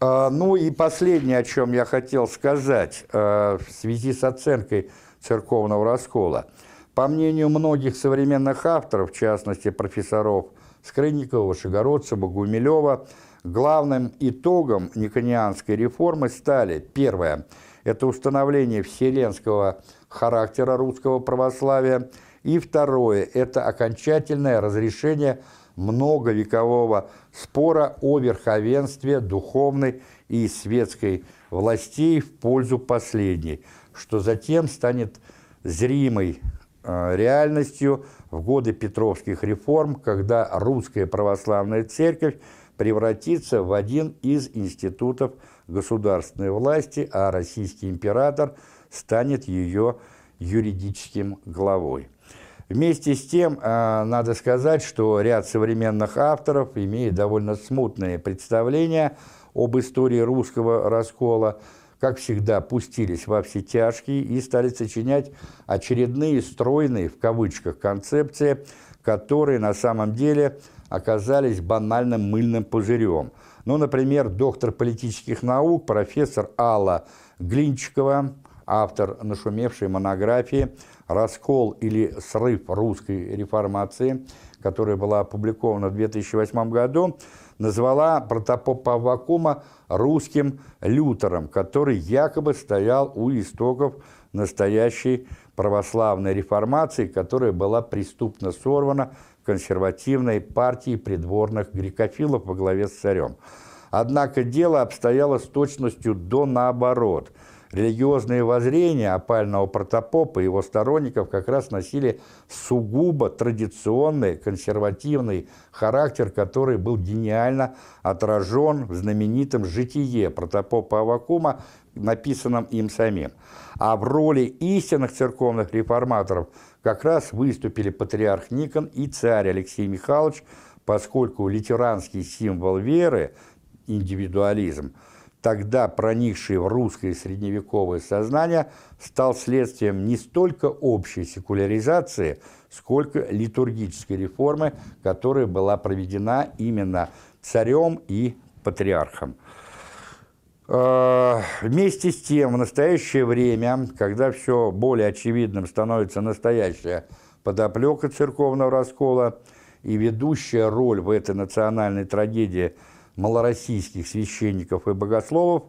А, ну и последнее, о чем я хотел сказать а, в связи с оценкой церковного раскола. По мнению многих современных авторов, в частности профессоров Скрынникова, Шигородцева, Гумилева, главным итогом Никонианской реформы стали, первое, это установление вселенского характера русского православия, и второе, это окончательное разрешение многовекового спора о верховенстве духовной и светской властей в пользу последней, что затем станет зримой э, реальностью в годы Петровских реформ, когда русская православная церковь превратится в один из институтов государственной власти, а российский император станет ее юридическим главой. Вместе с тем, э, надо сказать, что ряд современных авторов имеет довольно смутные представления об истории русского раскола, как всегда, пустились во все тяжкие и стали сочинять очередные стройные, в кавычках, концепции, которые на самом деле оказались банальным мыльным пузырем. Ну, например, доктор политических наук, профессор Алла Глинчикова, автор нашумевшей монографии «Раскол или срыв русской реформации», которая была опубликована в 2008 году, назвала протопопа Аввакума русским Лютером, который якобы стоял у истоков настоящей православной реформации, которая была преступно сорвана консервативной партией придворных грекофилов во главе с царем. Однако дело обстояло с точностью до наоборот – Религиозные воззрения опального протопопа и его сторонников как раз носили сугубо традиционный, консервативный характер, который был гениально отражен в знаменитом «Житие» протопопа Авакума, написанном им самим. А в роли истинных церковных реформаторов как раз выступили патриарх Никон и царь Алексей Михайлович, поскольку литеранский символ веры, индивидуализм – тогда проникший в русское средневековое сознание, стал следствием не столько общей секуляризации, сколько литургической реформы, которая была проведена именно царем и патриархом. Э, вместе с тем, в настоящее время, когда все более очевидным становится настоящая подоплека церковного раскола и ведущая роль в этой национальной трагедии – малороссийских священников и богословов,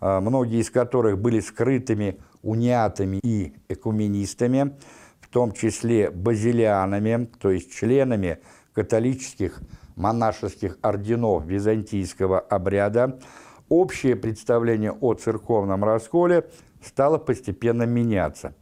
а, многие из которых были скрытыми униатами и экуменистами, в том числе базилианами, то есть членами католических монашеских орденов византийского обряда, общее представление о церковном расколе стало постепенно меняться.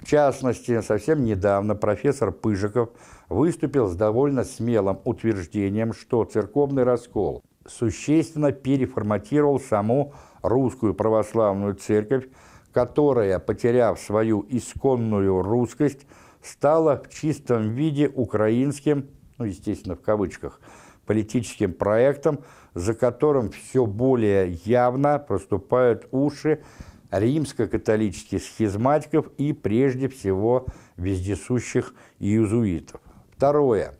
В частности, совсем недавно профессор Пыжиков выступил с довольно смелым утверждением, что церковный раскол существенно переформатировал саму русскую православную церковь, которая, потеряв свою исконную русскость, стала в чистом виде украинским, ну, естественно, в кавычках, политическим проектом, за которым все более явно проступают уши римско-католических схизматиков и, прежде всего, вездесущих иезуитов. Второе.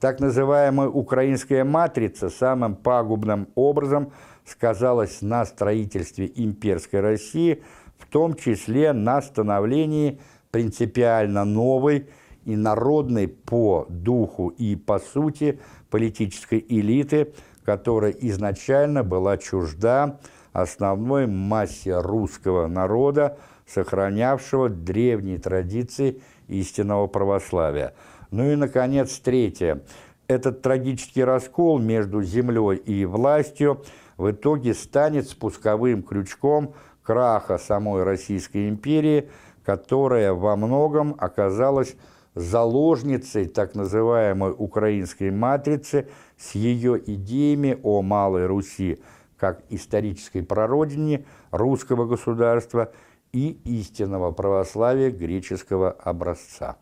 Так называемая украинская матрица самым пагубным образом сказалась на строительстве имперской России, в том числе на становлении принципиально новой и народной по духу и по сути политической элиты, которая изначально была чужда основной массе русского народа, сохранявшего древние традиции истинного православия – ну и, наконец, третье. Этот трагический раскол между землей и властью в итоге станет спусковым крючком краха самой Российской империи, которая во многом оказалась заложницей так называемой украинской матрицы с ее идеями о Малой Руси как исторической прародине русского государства и истинного православия греческого образца.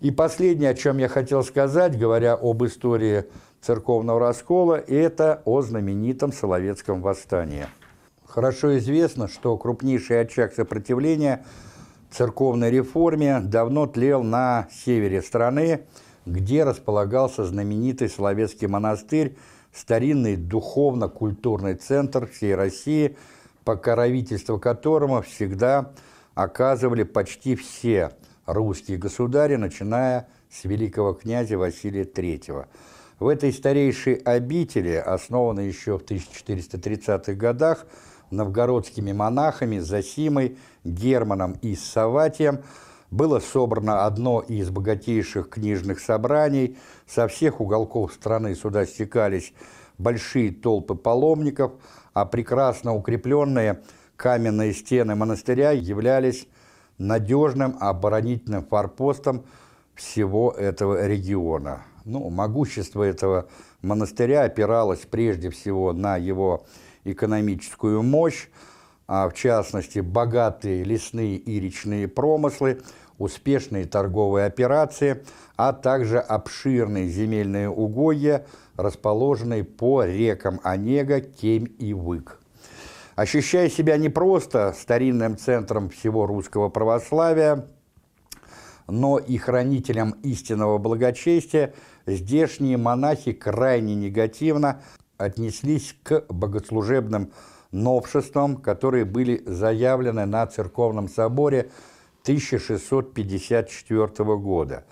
И последнее, о чем я хотел сказать, говоря об истории церковного раскола, это о знаменитом Соловецком восстании. Хорошо известно, что крупнейший очаг сопротивления церковной реформе давно тлел на севере страны, где располагался знаменитый Соловецкий монастырь, старинный духовно-культурный центр всей России, покровительство которому всегда оказывали почти все русские государи, начиная с великого князя Василия III. В этой старейшей обители, основанной еще в 1430-х годах новгородскими монахами Засимой, Германом и Саватием, было собрано одно из богатейших книжных собраний. Со всех уголков страны сюда стекались большие толпы паломников, а прекрасно укрепленные каменные стены монастыря являлись надежным оборонительным форпостом всего этого региона. Ну, могущество этого монастыря опиралось прежде всего на его экономическую мощь, а в частности богатые лесные и речные промыслы, успешные торговые операции, а также обширные земельные угодья, расположенные по рекам Онега, Кемь и Вык. Ощущая себя не просто старинным центром всего русского православия, но и хранителем истинного благочестия, здешние монахи крайне негативно отнеслись к богослужебным новшествам, которые были заявлены на Церковном соборе 1654 года.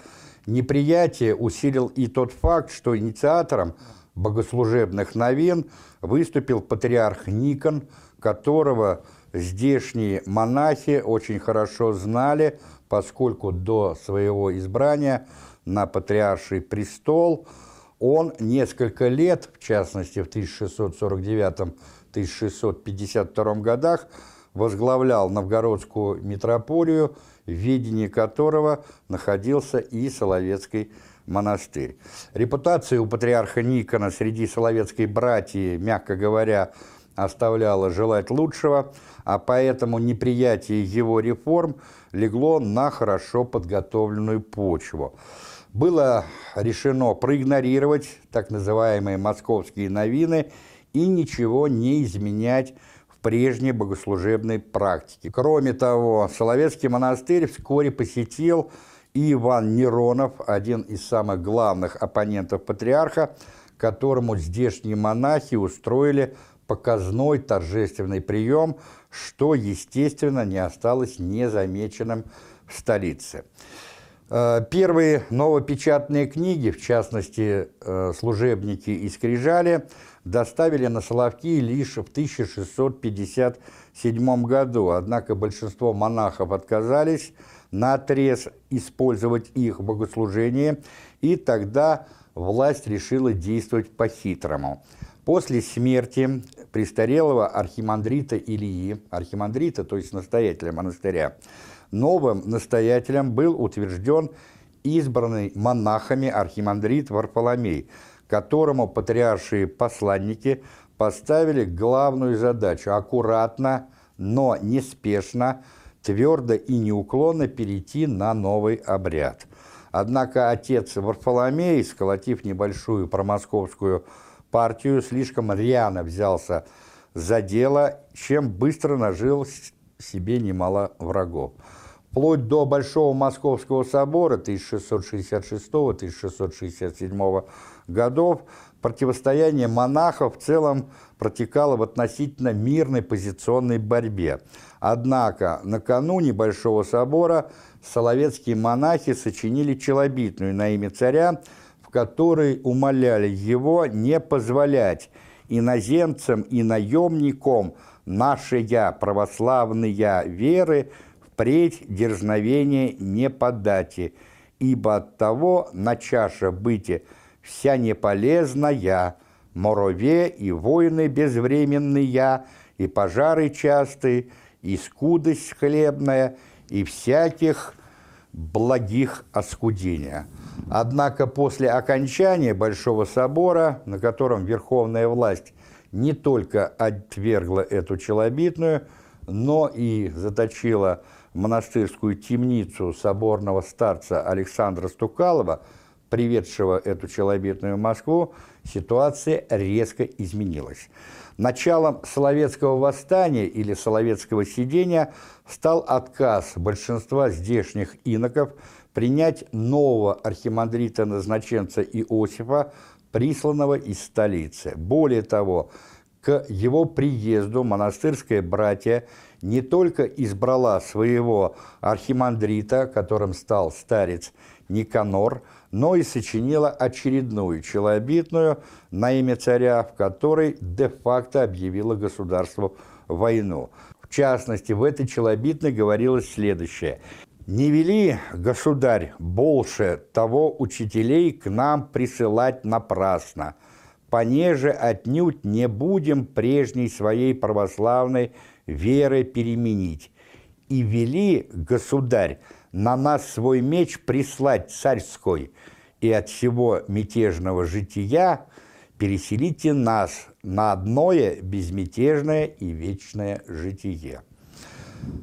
Неприятие усилил и тот факт, что инициатором богослужебных новин выступил патриарх Никон, которого здешние монахи очень хорошо знали, поскольку до своего избрания на патриарший престол он несколько лет, в частности в 1649-1652 годах, возглавлял новгородскую митрополию, в ведении которого находился и Соловецкий монастырь. Репутация у патриарха Никона среди соловецкой братьи, мягко говоря, оставляла желать лучшего, а поэтому неприятие его реформ легло на хорошо подготовленную почву. Было решено проигнорировать так называемые московские новины и ничего не изменять в прежней богослужебной практике. Кроме того, Соловецкий монастырь вскоре посетил и Иван Неронов, один из самых главных оппонентов патриарха, которому здешние монахи устроили показной торжественный прием, что, естественно, не осталось незамеченным в столице. Э, первые новопечатные книги, в частности, э, «Служебники и скрижали», доставили на Соловки лишь в 1657 году, однако большинство монахов отказались на отрез использовать их в богослужении, и тогда власть решила действовать по-хитрому – После смерти престарелого архимандрита Ильи, архимандрита, то есть настоятеля монастыря, новым настоятелем был утвержден избранный монахами архимандрит Варфоломей, которому патриаршие посланники поставили главную задачу – аккуратно, но неспешно, твердо и неуклонно перейти на новый обряд. Однако отец Варфоломей, сколотив небольшую промосковскую партию, слишком рьяно взялся за дело, чем быстро нажил себе немало врагов. Вплоть до Большого Московского собора 1666-1667 годов противостояние монахов в целом протекало в относительно мирной позиционной борьбе. Однако накануне Большого собора соловецкие монахи сочинили челобитную на имя царя, в которой умоляли его не позволять иноземцам и наемникам нашей православные веры впредь дерзновение не подати, ибо от того на чаше быти вся неполезная, морове и войны безвременные, и пожары частые, и скудость хлебная, и всяких благих оскудения. Однако после окончания Большого собора, на котором верховная власть не только отвергла эту челобитную, но и заточила монастырскую темницу соборного старца Александра Стукалова, приведшего эту челобитную в Москву, ситуация резко изменилась. Началом Соловецкого восстания или Соловецкого сидения стал отказ большинства здешних иноков принять нового архимандрита-назначенца Иосифа, присланного из столицы. Более того, к его приезду монастырское братья не только избрала своего архимандрита, которым стал старец Никанор, но и сочинила очередную челобитную на имя царя, в которой де-факто объявила государству войну. В частности, в этой челобитной говорилось следующее. «Не вели, государь, больше того учителей к нам присылать напрасно, понеже отнюдь не будем прежней своей православной веры переменить. И вели, государь, на нас свой меч прислать царской, и от всего мятежного жития переселите нас на одное безмятежное и вечное житие».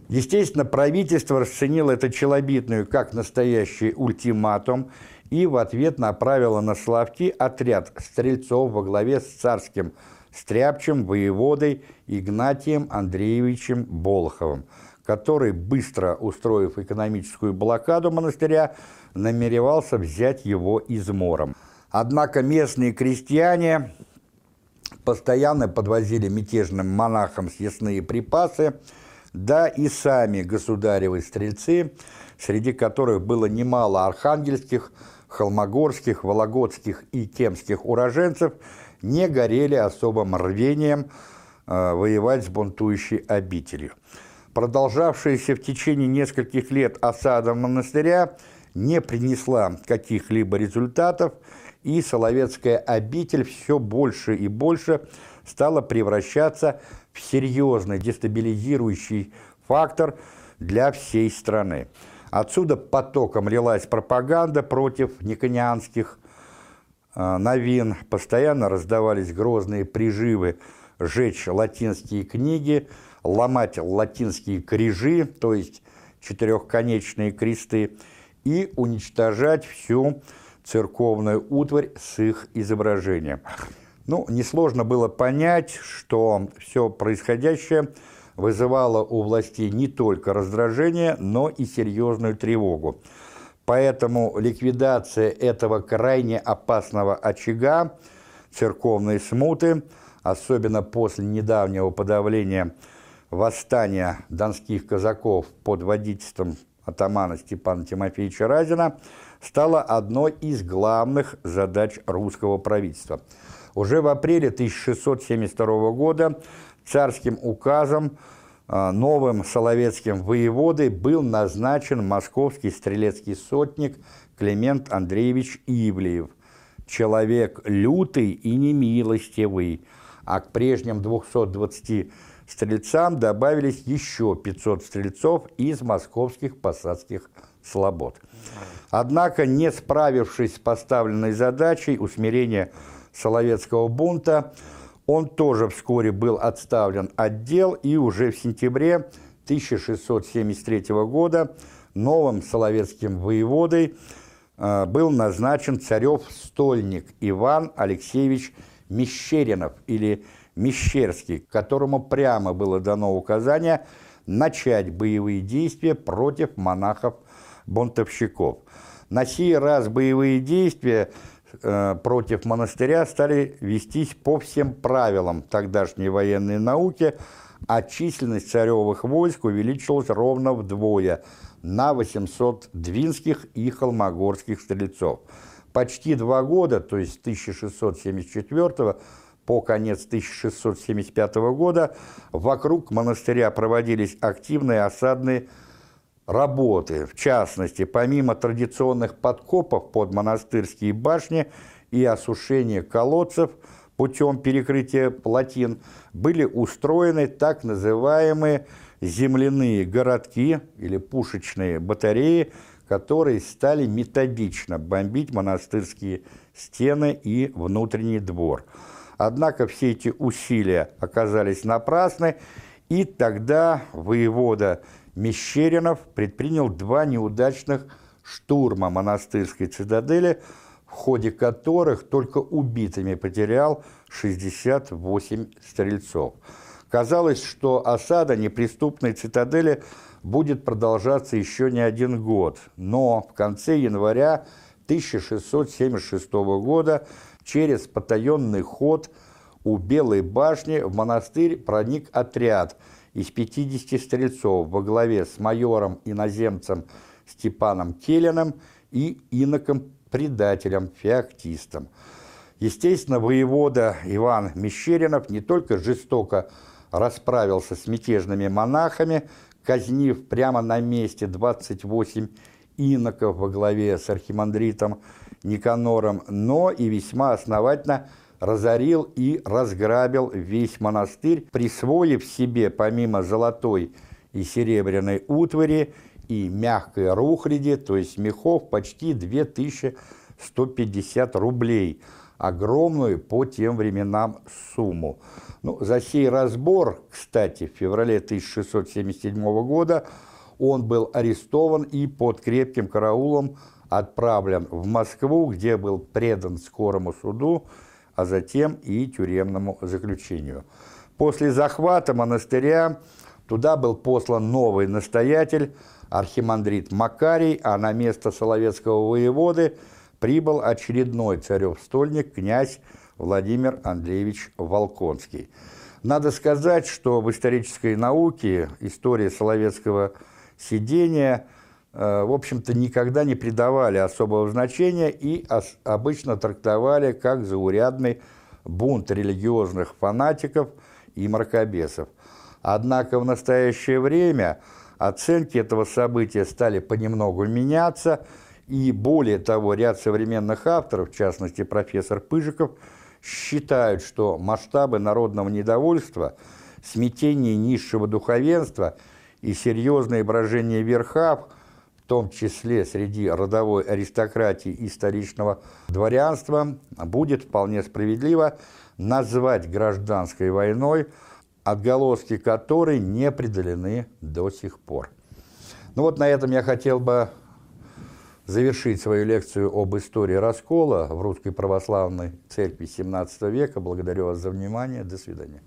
Естественно, правительство расценило это челобитную как настоящий ультиматум и в ответ направило на Славки отряд стрельцов во главе с царским стряпчем воеводой Игнатием Андреевичем Болоховым, который, быстро устроив экономическую блокаду монастыря, намеревался взять его измором. Однако местные крестьяне постоянно подвозили мятежным монахам съестные припасы, да и сами государевы стрельцы, среди которых было немало архангельских, холмогорских, вологодских и темских уроженцев, не горели особым рвением э, воевать с бунтующей обителью. Продолжавшаяся в течение нескольких лет осада монастыря не принесла каких-либо результатов, и Соловецкая обитель все больше и больше стала превращаться в серьезный дестабилизирующий фактор для всей страны. Отсюда потоком лилась пропаганда против никонианских э, новин, постоянно раздавались грозные приживы сжечь латинские книги, ломать латинские крижи, то есть четырехконечные кресты, и уничтожать всю церковную утварь с их изображением. Ну, несложно было понять, что все происходящее вызывало у властей не только раздражение, но и серьезную тревогу. Поэтому ликвидация этого крайне опасного очага церковной смуты, особенно после недавнего подавления восстания донских казаков под водительством атамана Степана Тимофеевича Разина, стала одной из главных задач русского правительства – уже в апреле 1672 года царским указом а, новым соловецким воеводой был назначен московский стрелецкий сотник Климент Андреевич Ивлеев, человек лютый и немилостивый, а к прежним 220 стрельцам добавились еще 500 стрельцов из московских посадских слобод. Однако, не справившись с поставленной задачей усмирения Соловецкого бунта. Он тоже вскоре был отставлен от дел и уже в сентябре 1673 года новым соловецким воеводой э, был назначен царев-стольник Иван Алексеевич Мещеринов или Мещерский, которому прямо было дано указание начать боевые действия против монахов-бунтовщиков. На сей раз боевые действия Э, против монастыря стали вестись по всем правилам тогдашней военной науки, а численность царевых войск увеличилась ровно вдвое на 800 двинских и холмогорских стрельцов. Почти два года, то есть 1674 по конец 1675 года, вокруг монастыря проводились активные осадные работы. В частности, помимо традиционных подкопов под монастырские башни и осушения колодцев путем перекрытия плотин, были устроены так называемые земляные городки или пушечные батареи, которые стали методично бомбить монастырские стены и внутренний двор. Однако все эти усилия оказались напрасны, и тогда воевода Мещеринов предпринял два неудачных штурма монастырской цитадели, в ходе которых только убитыми потерял 68 стрельцов. Казалось, что осада неприступной цитадели будет продолжаться еще не один год, но в конце января 1676 года через потаенный ход у Белой башни в монастырь проник отряд – из 50 стрельцов во главе с майором-иноземцем Степаном Келиным и иноком-предателем Феоктистом. Естественно, воевода Иван Мещеринов не только жестоко расправился с мятежными монахами, казнив прямо на месте 28 иноков во главе с архимандритом Никанором, но и весьма основательно – разорил и разграбил весь монастырь, присвоив себе помимо золотой и серебряной утвари и мягкой рухляди, то есть мехов, почти 2150 рублей, огромную по тем временам сумму. Ну, за сей разбор, кстати, в феврале 1677 года он был арестован и под крепким караулом отправлен в Москву, где был предан скорому суду, а затем и тюремному заключению. После захвата монастыря туда был послан новый настоятель, архимандрит Макарий, а на место Соловецкого воеводы прибыл очередной царев-стольник, князь Владимир Андреевич Волконский. Надо сказать, что в исторической науке история Соловецкого сидения, в общем-то, никогда не придавали особого значения и обычно трактовали как заурядный бунт религиозных фанатиков и мракобесов. Однако в настоящее время оценки этого события стали понемногу меняться, и более того, ряд современных авторов, в частности профессор Пыжиков, считают, что масштабы народного недовольства, смятение низшего духовенства – и серьезное брожение верхов, в том числе среди родовой аристократии и столичного дворянства, будет вполне справедливо назвать гражданской войной, отголоски которой не преодолены до сих пор. Ну вот на этом я хотел бы завершить свою лекцию об истории раскола в Русской Православной Церкви XVII века. Благодарю вас за внимание. До свидания.